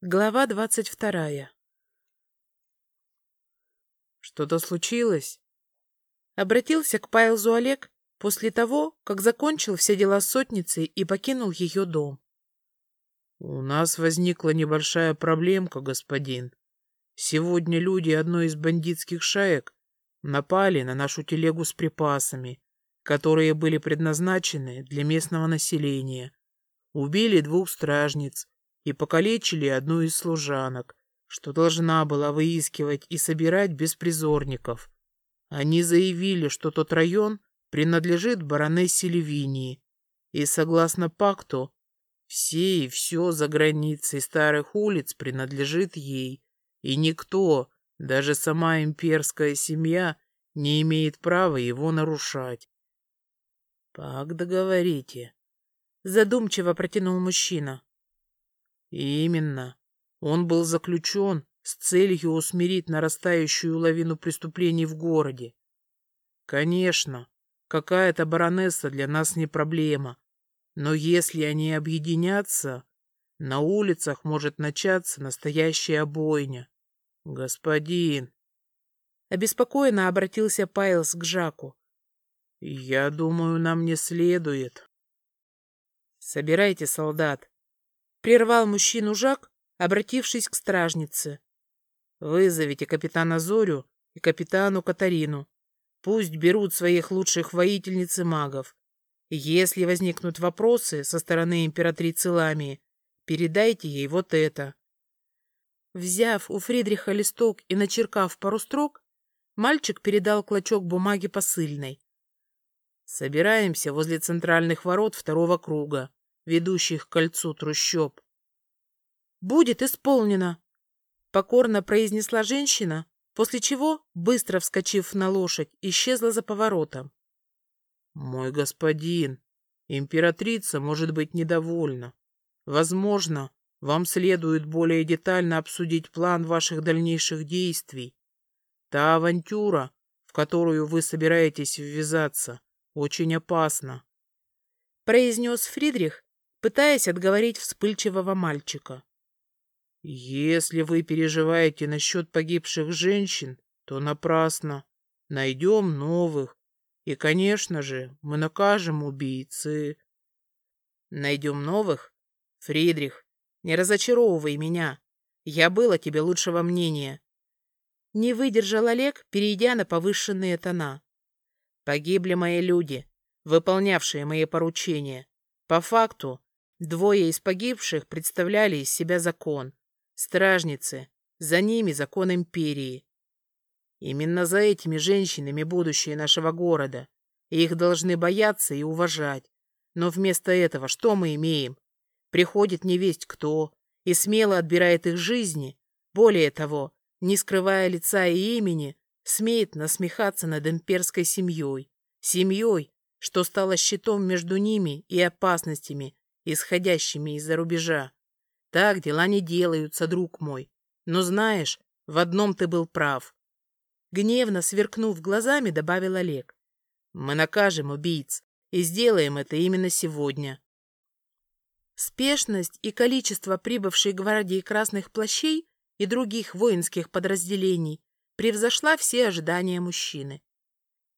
Глава двадцать вторая. Что-то случилось? Обратился к Пайлзу Олег после того, как закончил все дела с сотницей и покинул ее дом. У нас возникла небольшая проблемка, господин. Сегодня люди одной из бандитских шаек напали на нашу телегу с припасами, которые были предназначены для местного населения. Убили двух стражниц, и покалечили одну из служанок, что должна была выискивать и собирать беспризорников. Они заявили, что тот район принадлежит баронессе Ливинии, и, согласно пакту, все и все за границей старых улиц принадлежит ей, и никто, даже сама имперская семья, не имеет права его нарушать. — Пакт договорите, — задумчиво протянул мужчина. Именно. Он был заключен с целью усмирить нарастающую лавину преступлений в городе. Конечно, какая-то баронесса для нас не проблема, но если они объединятся, на улицах может начаться настоящая бойня. Господин. Обеспокоенно обратился Пайлс к Жаку. Я думаю, нам не следует. Собирайте солдат, Прервал мужчину Жак, обратившись к стражнице. «Вызовите капитана Зорю и капитану Катарину. Пусть берут своих лучших воительниц и магов. Если возникнут вопросы со стороны императрицы Ламии, передайте ей вот это». Взяв у Фридриха листок и начеркав пару строк, мальчик передал клочок бумаги посыльной. «Собираемся возле центральных ворот второго круга ведущих к кольцу трущоб. «Будет исполнено!» — покорно произнесла женщина, после чего, быстро вскочив на лошадь, исчезла за поворотом. «Мой господин, императрица может быть недовольна. Возможно, вам следует более детально обсудить план ваших дальнейших действий. Та авантюра, в которую вы собираетесь ввязаться, очень опасна», — произнес Фридрих, пытаясь отговорить вспыльчивого мальчика. «Если вы переживаете насчет погибших женщин, то напрасно. Найдем новых. И, конечно же, мы накажем убийцы». «Найдем новых? Фридрих, не разочаровывай меня. Я был о тебе лучшего мнения». Не выдержал Олег, перейдя на повышенные тона. «Погибли мои люди, выполнявшие мои поручения. По факту, Двое из погибших представляли из себя закон. Стражницы. За ними закон империи. Именно за этими женщинами будущее нашего города. их должны бояться и уважать. Но вместо этого что мы имеем? Приходит невесть кто и смело отбирает их жизни. Более того, не скрывая лица и имени, смеет насмехаться над имперской семьей. Семьей, что стало щитом между ними и опасностями, исходящими из-за рубежа. Так дела не делаются, друг мой. Но знаешь, в одном ты был прав. Гневно сверкнув глазами, добавил Олег. Мы накажем убийц и сделаем это именно сегодня. Спешность и количество прибывшей гвардии красных плащей и других воинских подразделений превзошла все ожидания мужчины.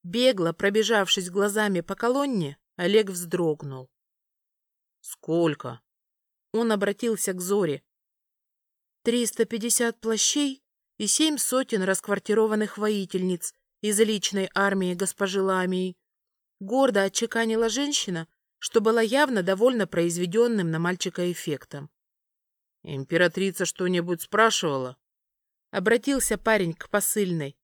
Бегло пробежавшись глазами по колонне, Олег вздрогнул. Сколько? Он обратился к Зоре. Триста пятьдесят плащей и семь сотен расквартированных воительниц из личной армии госпожи Ламии. Гордо отчеканила женщина, что была явно довольно произведенным на мальчика эффектом. «Императрица что-нибудь спрашивала?» Обратился парень к посыльной.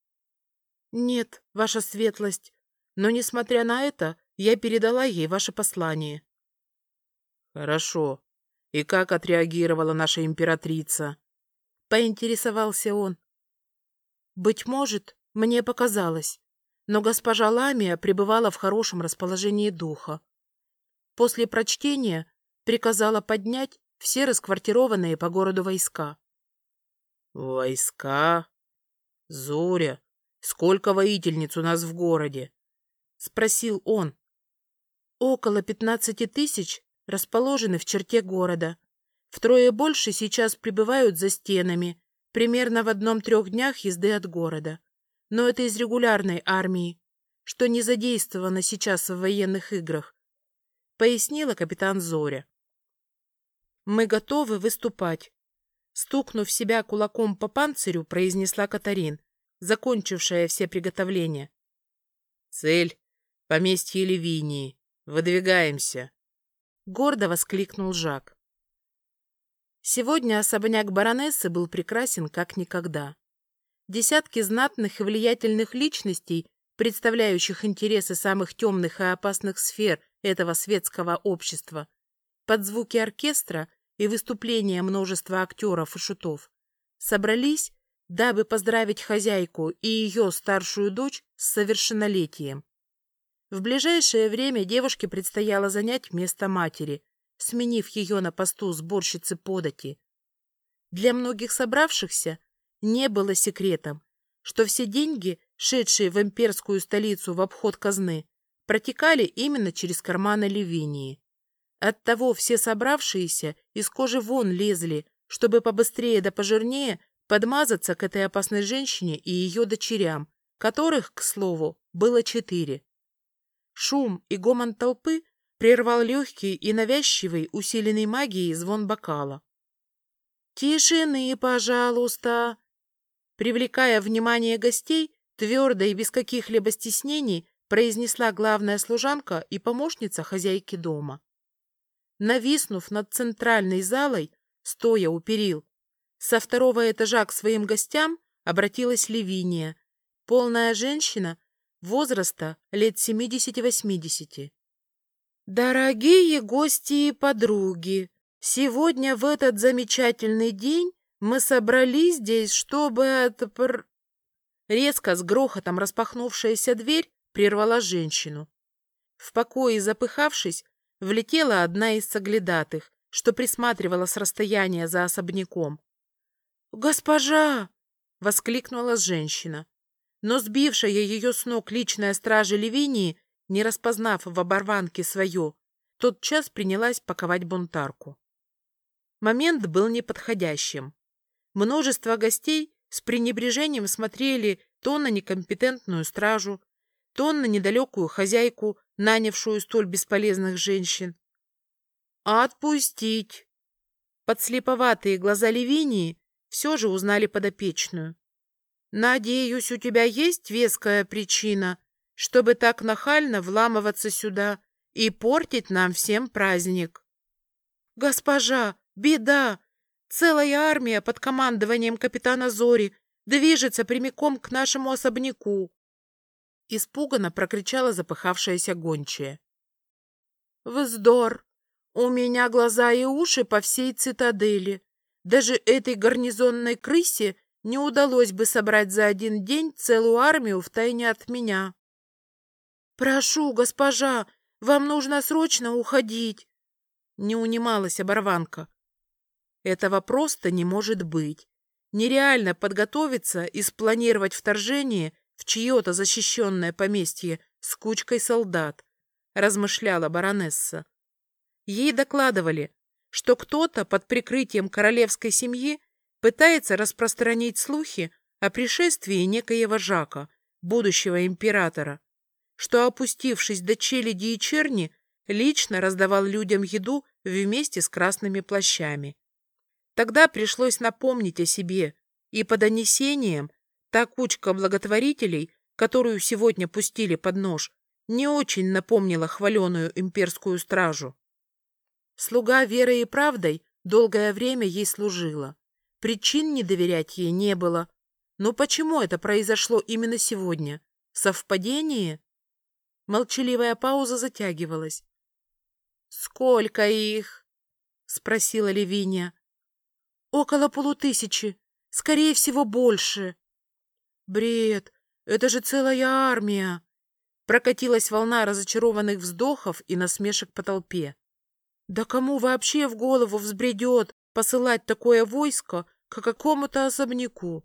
«Нет, ваша светлость, но, несмотря на это, я передала ей ваше послание». Хорошо. И как отреагировала наша императрица? Поинтересовался он. Быть может, мне показалось, но госпожа Ламия пребывала в хорошем расположении духа. После прочтения приказала поднять все расквартированные по городу войска. «Войска? Зоря, сколько воительниц у нас в городе?» — спросил он. «Около пятнадцати тысяч расположены в черте города. Втрое больше сейчас прибывают за стенами, примерно в одном трех днях езды от города. Но это из регулярной армии, что не задействовано сейчас в военных играх, пояснила капитан Зоря. Мы готовы выступать. Стукнув себя кулаком по панцирю, произнесла Катарин, закончившая все приготовления. Цель — поместье Левинии. Выдвигаемся. Гордо воскликнул Жак. Сегодня особняк баронессы был прекрасен как никогда. Десятки знатных и влиятельных личностей, представляющих интересы самых темных и опасных сфер этого светского общества, под звуки оркестра и выступления множества актеров и шутов, собрались, дабы поздравить хозяйку и ее старшую дочь с совершеннолетием. В ближайшее время девушке предстояло занять место матери, сменив ее на посту сборщицы подати. Для многих собравшихся не было секретом, что все деньги, шедшие в имперскую столицу в обход казны, протекали именно через карманы Ливинии. Оттого все собравшиеся из кожи вон лезли, чтобы побыстрее да пожирнее подмазаться к этой опасной женщине и ее дочерям, которых, к слову, было четыре. Шум и гомон толпы прервал легкий и навязчивый, усиленный магией звон бокала. «Тишины, пожалуйста!» Привлекая внимание гостей, твердо и без каких-либо стеснений произнесла главная служанка и помощница хозяйки дома. Нависнув над центральной залой, стоя у перил, со второго этажа к своим гостям обратилась Левиния, полная женщина возраста лет семидесяти-восьмидесяти. Дорогие гости и подруги, сегодня в этот замечательный день мы собрались здесь, чтобы отпр... Резко с грохотом распахнувшаяся дверь прервала женщину. В покое запыхавшись, влетела одна из соглядатых, что присматривала с расстояния за особняком. «Госпожа!» — воскликнула женщина. Но сбившая ее с ног личная стража Левинии не распознав в оборванке свое, тотчас принялась паковать бунтарку. Момент был неподходящим. Множество гостей с пренебрежением смотрели то на некомпетентную стражу, то на недалекую хозяйку, нанявшую столь бесполезных женщин. «Отпустить!» Подслеповатые глаза Левинии все же узнали подопечную. «Надеюсь, у тебя есть веская причина, чтобы так нахально вламываться сюда и портить нам всем праздник. Госпожа, беда! Целая армия под командованием капитана Зори движется прямиком к нашему особняку. Испуганно прокричала запыхавшаяся гончая. Вздор! У меня глаза и уши по всей цитадели. Даже этой гарнизонной крысе не удалось бы собрать за один день целую армию втайне от меня. «Прошу, госпожа, вам нужно срочно уходить!» Не унималась оборванка. Этого просто не может быть. Нереально подготовиться и спланировать вторжение в чье-то защищенное поместье с кучкой солдат, размышляла баронесса. Ей докладывали, что кто-то под прикрытием королевской семьи пытается распространить слухи о пришествии некоего Жака, будущего императора что, опустившись до челяди и черни, лично раздавал людям еду вместе с красными плащами. Тогда пришлось напомнить о себе, и по донесениям та кучка благотворителей, которую сегодня пустили под нож, не очень напомнила хваленую имперскую стражу. Слуга верой и правдой долгое время ей служила. Причин не доверять ей не было. Но почему это произошло именно сегодня? Совпадение? Молчаливая пауза затягивалась. «Сколько их?» — спросила Левиния. «Около полутысячи. Скорее всего, больше». «Бред! Это же целая армия!» Прокатилась волна разочарованных вздохов и насмешек по толпе. «Да кому вообще в голову взбредет посылать такое войско к какому-то особняку?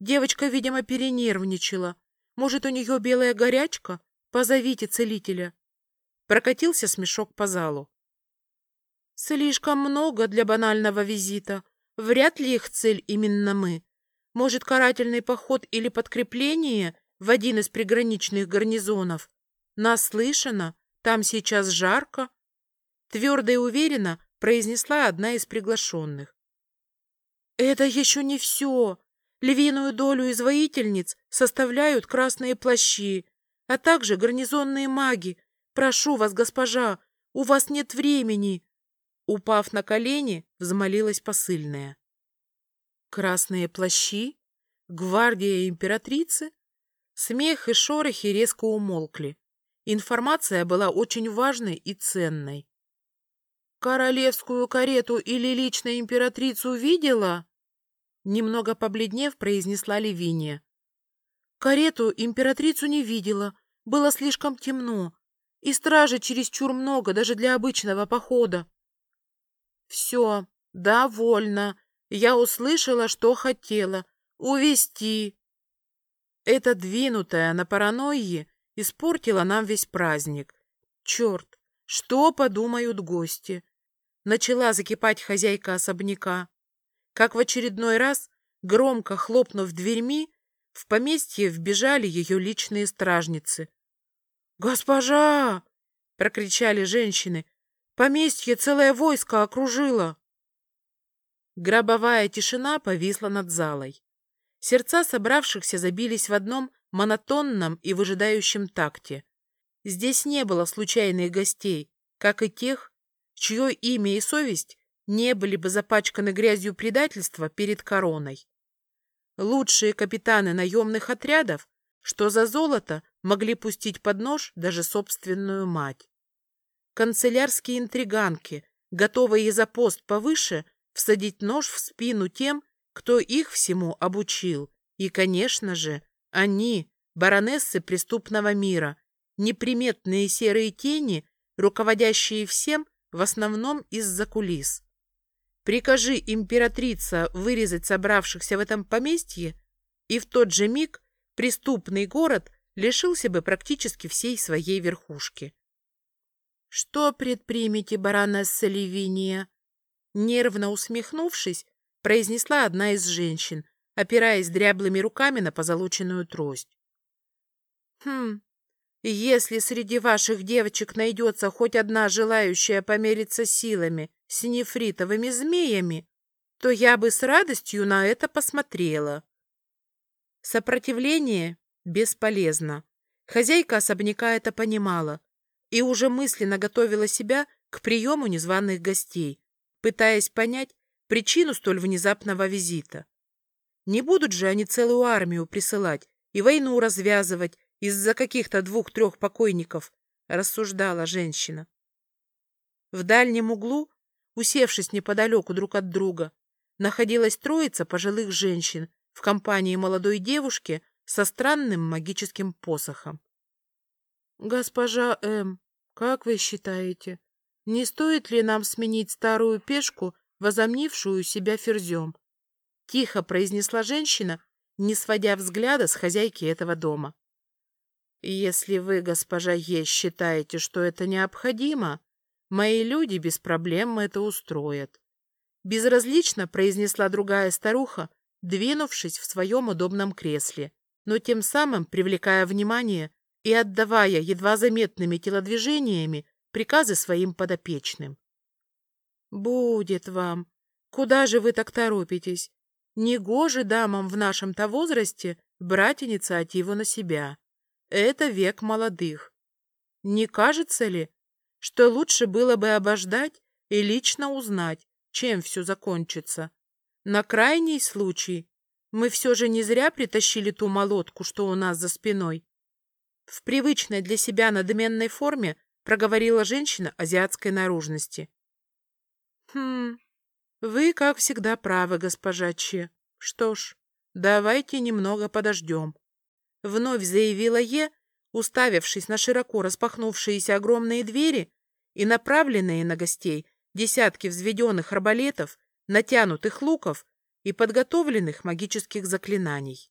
Девочка, видимо, перенервничала. Может, у нее белая горячка, Позовите целителя. Прокатился смешок по залу. Слишком много для банального визита. Вряд ли их цель именно мы. Может, карательный поход или подкрепление в один из приграничных гарнизонов? Наслышано, там сейчас жарко. Твердо и уверенно произнесла одна из приглашенных. Это еще не все. Львиную долю из воительниц составляют красные плащи, а также гарнизонные маги. Прошу вас, госпожа, у вас нет времени. Упав на колени, взмолилась посыльная. Красные плащи? Гвардия императрицы? Смех и шорохи резко умолкли. Информация была очень важной и ценной. «Королевскую карету или лично императрицу видела?» Немного побледнев, произнесла Левиния. «Карету императрицу не видела. Было слишком темно. И стражи чересчур много, даже для обычного похода. Все, довольно. Я услышала, что хотела. Увести. Эта двинутая на паранойи испортила нам весь праздник. Черт, что подумают гости? Начала закипать хозяйка особняка. Как в очередной раз, громко хлопнув дверьми, в поместье вбежали ее личные стражницы. «Госпожа!» — прокричали женщины. Поместье целое войско окружило. Гробовая тишина повисла над залой. Сердца собравшихся забились в одном монотонном и выжидающем такте. Здесь не было случайных гостей, как и тех, чье имя и совесть не были бы запачканы грязью предательства перед короной. Лучшие капитаны наемных отрядов, что за золото могли пустить под нож даже собственную мать канцелярские интриганки, готовые за пост повыше всадить нож в спину тем, кто их всему обучил. И, конечно же, они, баронессы преступного мира, неприметные серые тени, руководящие всем в основном из-за кулис. Прикажи императрица вырезать собравшихся в этом поместье, и в тот же миг преступный город лишился бы практически всей своей верхушки. «Что предпримете, баронесса Ливиния?» Нервно усмехнувшись, произнесла одна из женщин, опираясь дряблыми руками на позолоченную трость. «Хм, если среди ваших девочек найдется хоть одна желающая помериться силами с нефритовыми змеями, то я бы с радостью на это посмотрела». Сопротивление бесполезно. Хозяйка особняка это понимала и уже мысленно готовила себя к приему незваных гостей, пытаясь понять причину столь внезапного визита. Не будут же они целую армию присылать и войну развязывать из-за каких-то двух-трех покойников, рассуждала женщина. В дальнем углу, усевшись неподалеку друг от друга, находилась троица пожилых женщин в компании молодой девушки со странным магическим посохом. «Госпожа М, как вы считаете, не стоит ли нам сменить старую пешку, возомнившую себя ферзем?» Тихо произнесла женщина, не сводя взгляда с хозяйки этого дома. «Если вы, госпожа Е, считаете, что это необходимо, мои люди без проблем это устроят». Безразлично произнесла другая старуха, двинувшись в своем удобном кресле, но тем самым привлекая внимание и отдавая едва заметными телодвижениями приказы своим подопечным. «Будет вам. Куда же вы так торопитесь? Негоже дамам в нашем-то возрасте брать инициативу на себя. Это век молодых. Не кажется ли, что лучше было бы обождать и лично узнать, чем все закончится? На крайний случай мы все же не зря притащили ту молотку, что у нас за спиной, в привычной для себя надменной форме проговорила женщина азиатской наружности. «Хм, вы, как всегда, правы, госпожа Че. Что ж, давайте немного подождем». Вновь заявила Е, уставившись на широко распахнувшиеся огромные двери и направленные на гостей десятки взведенных арбалетов, натянутых луков и подготовленных магических заклинаний.